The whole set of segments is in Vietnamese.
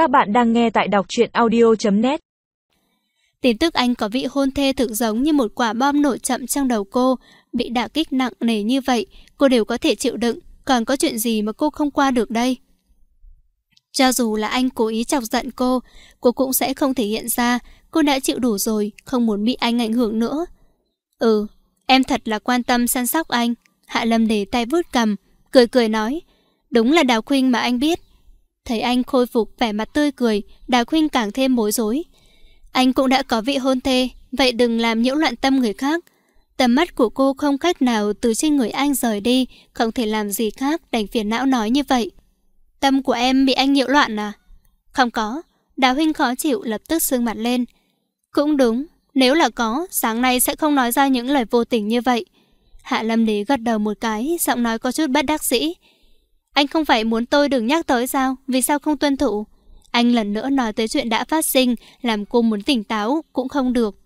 Các bạn đang nghe tại đọc truyện audio.net Tin tức anh có vị hôn thê thực giống như một quả bom nổ chậm trong đầu cô. Bị đả kích nặng nề như vậy, cô đều có thể chịu đựng. Còn có chuyện gì mà cô không qua được đây? Cho dù là anh cố ý chọc giận cô, cô cũng sẽ không thể hiện ra. Cô đã chịu đủ rồi, không muốn bị anh ảnh hưởng nữa. Ừ, em thật là quan tâm săn sóc anh. Hạ Lâm để tay vuốt cầm, cười cười nói. Đúng là Đào Khuynh mà anh biết. Thấy anh khôi phục vẻ mặt tươi cười, Đào Khuynh càng thêm bối rối. Anh cũng đã có vị hôn thê, vậy đừng làm nhiễu loạn tâm người khác. Tầm mắt của cô không cách nào từ trên người anh rời đi, không thể làm gì khác đành phiền não nói như vậy. Tâm của em bị anh nhiễu loạn à? Không có. Đào Huynh khó chịu lập tức sương mặt lên. Cũng đúng, nếu là có, sáng nay sẽ không nói ra những lời vô tình như vậy. Hạ Lâm Đế gật đầu một cái, giọng nói có chút bất đắc dĩ. Anh không phải muốn tôi đừng nhắc tới sao? Vì sao không tuân thủ? Anh lần nữa nói tới chuyện đã phát sinh, làm cô muốn tỉnh táo, cũng không được.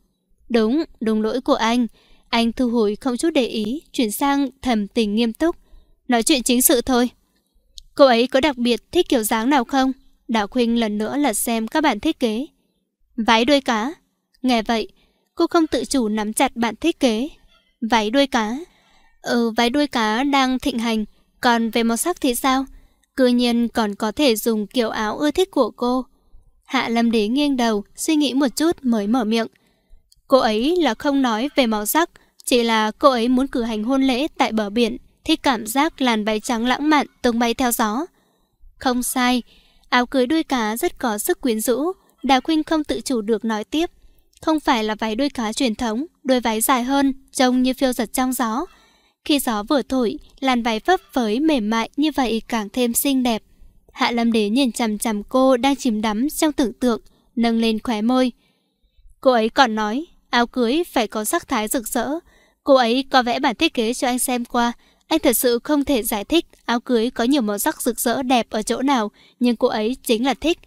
Đúng, đúng lỗi của anh. Anh thu hồi không chút để ý, chuyển sang thầm tình nghiêm túc. Nói chuyện chính sự thôi. Cô ấy có đặc biệt thích kiểu dáng nào không? Đạo Khuynh lần nữa lật xem các bản thiết kế. Váy đuôi cá. Nghe vậy, cô không tự chủ nắm chặt bản thiết kế. Váy đuôi cá. Ừ, váy đuôi cá đang thịnh hành. Còn về màu sắc thì sao? Cư nhiên còn có thể dùng kiểu áo ưa thích của cô. Hạ Lâm Đế nghiêng đầu, suy nghĩ một chút mới mở miệng. Cô ấy là không nói về màu sắc, chỉ là cô ấy muốn cử hành hôn lễ tại bờ biển, thích cảm giác làn váy trắng lãng mạn tung bay theo gió. Không sai, áo cưới đuôi cá rất có sức quyến rũ, Đào Khuynh không tự chủ được nói tiếp. Không phải là váy đuôi cá truyền thống, đuôi váy dài hơn, trông như phiêu giật trong gió, khi gió vừa thổi, làn váy phấp phới mềm mại như vậy càng thêm xinh đẹp. Hạ Lâm Đế nhìn chằm chằm cô đang chìm đắm trong tưởng tượng, nâng lên khóe môi. Cô ấy còn nói, áo cưới phải có sắc thái rực rỡ. Cô ấy có vẽ bản thiết kế cho anh xem qua. Anh thật sự không thể giải thích áo cưới có nhiều màu sắc rực rỡ đẹp ở chỗ nào, nhưng cô ấy chính là thích.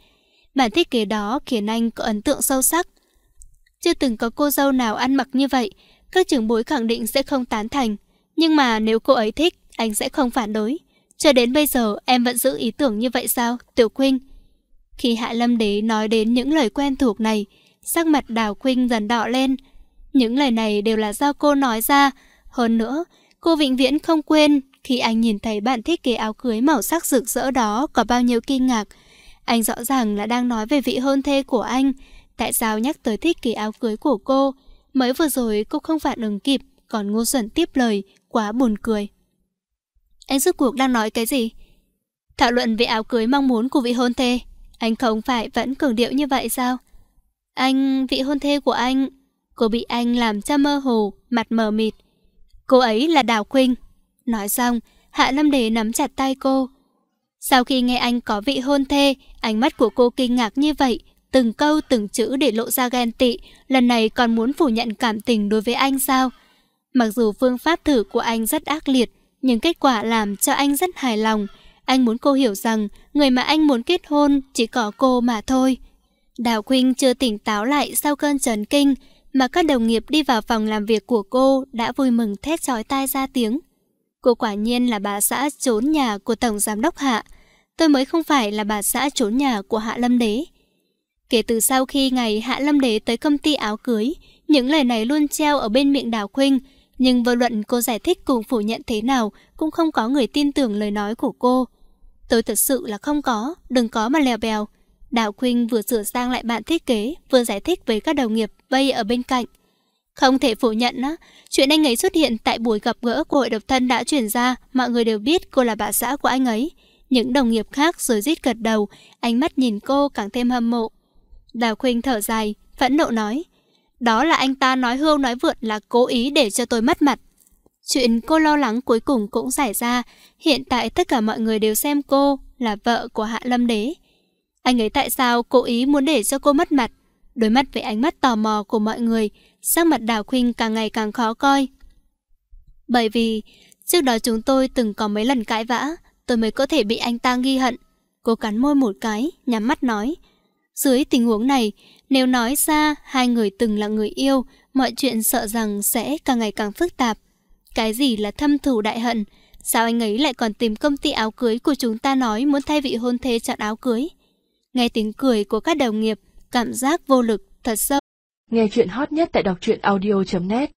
Bản thiết kế đó khiến anh có ấn tượng sâu sắc. Chưa từng có cô dâu nào ăn mặc như vậy, các trưởng bối khẳng định sẽ không tán thành. Nhưng mà nếu cô ấy thích, anh sẽ không phản đối. Cho đến bây giờ em vẫn giữ ý tưởng như vậy sao, Tiểu Khuynh? Khi Hạ Lâm Đế nói đến những lời quen thuộc này, sắc mặt Đào Khuynh dần đỏ lên. Những lời này đều là do cô nói ra. Hơn nữa, cô vĩnh viễn không quên khi anh nhìn thấy bạn thiết kế áo cưới màu sắc rực rỡ đó có bao nhiêu kinh ngạc. Anh rõ ràng là đang nói về vị hôn thê của anh. Tại sao nhắc tới thiết kế áo cưới của cô? Mới vừa rồi cô không phản ứng kịp, còn Ngô xuẩn tiếp lời, quá buồn cười. Anh rốt cuộc đang nói cái gì? Thảo luận về áo cưới mong muốn của vị hôn thê. Anh không phải vẫn cường điệu như vậy sao? Anh, vị hôn thê của anh... Cô bị anh làm cho mơ hồ, mặt mờ mịt. Cô ấy là Đào Khuynh. Nói xong, Hạ Lâm Đề nắm chặt tay cô. Sau khi nghe anh có vị hôn thê, ánh mắt của cô kinh ngạc như vậy, từng câu từng chữ để lộ ra ghen tị, lần này còn muốn phủ nhận cảm tình đối với anh sao? Mặc dù phương pháp thử của anh rất ác liệt, nhưng kết quả làm cho anh rất hài lòng. Anh muốn cô hiểu rằng người mà anh muốn kết hôn chỉ có cô mà thôi. Đào Khuynh chưa tỉnh táo lại sau cơn chấn kinh, mà các đồng nghiệp đi vào phòng làm việc của cô đã vui mừng thét chói tai ra tiếng. Cô quả nhiên là bà xã trốn nhà của Tổng Giám đốc Hạ. Tôi mới không phải là bà xã trốn nhà của Hạ Lâm Đế. Kể từ sau khi ngày Hạ Lâm Đế tới công ty áo cưới, những lời này luôn treo ở bên miệng Đào Khuynh, nhưng vô luận cô giải thích cùng phủ nhận thế nào cũng không có người tin tưởng lời nói của cô. Tôi thật sự là không có, đừng có mà lèo bèo. Đạo Khuynh vừa sửa sang lại bản thiết kế, vừa giải thích với các đồng nghiệp vây ở bên cạnh. Không thể phủ nhận á, chuyện anh ấy xuất hiện tại buổi gặp gỡ của hội độc thân đã chuyển ra, mọi người đều biết cô là bà xã của anh ấy. Những đồng nghiệp khác rồi rít gật đầu, ánh mắt nhìn cô càng thêm hâm mộ. Đào Khuynh thở dài, phẫn nộ nói. Đó là anh ta nói hưu nói vượn là cố ý để cho tôi mất mặt. Chuyện cô lo lắng cuối cùng cũng xảy ra. Hiện tại tất cả mọi người đều xem cô là vợ của Hạ Lâm Đế. Anh ấy tại sao cố ý muốn để cho cô mất mặt? Đối mắt với ánh mắt tò mò của mọi người, sắc mặt Đào Khuynh càng ngày càng khó coi. Bởi vì trước đó chúng tôi từng có mấy lần cãi vã, tôi mới có thể bị anh ta nghi hận. Cô cắn môi một cái, nhắm mắt nói. Dưới tình huống này, nếu nói ra hai người từng là người yêu, mọi chuyện sợ rằng sẽ càng ngày càng phức tạp. Cái gì là thâm thù đại hận? Sao anh ấy lại còn tìm công ty áo cưới của chúng ta nói muốn thay vị hôn thê chọn áo cưới? nghe tiếng cười của các đồng nghiệp, cảm giác vô lực thật sâu. Nghe chuyện hot nhất tại đọc truyện audio.net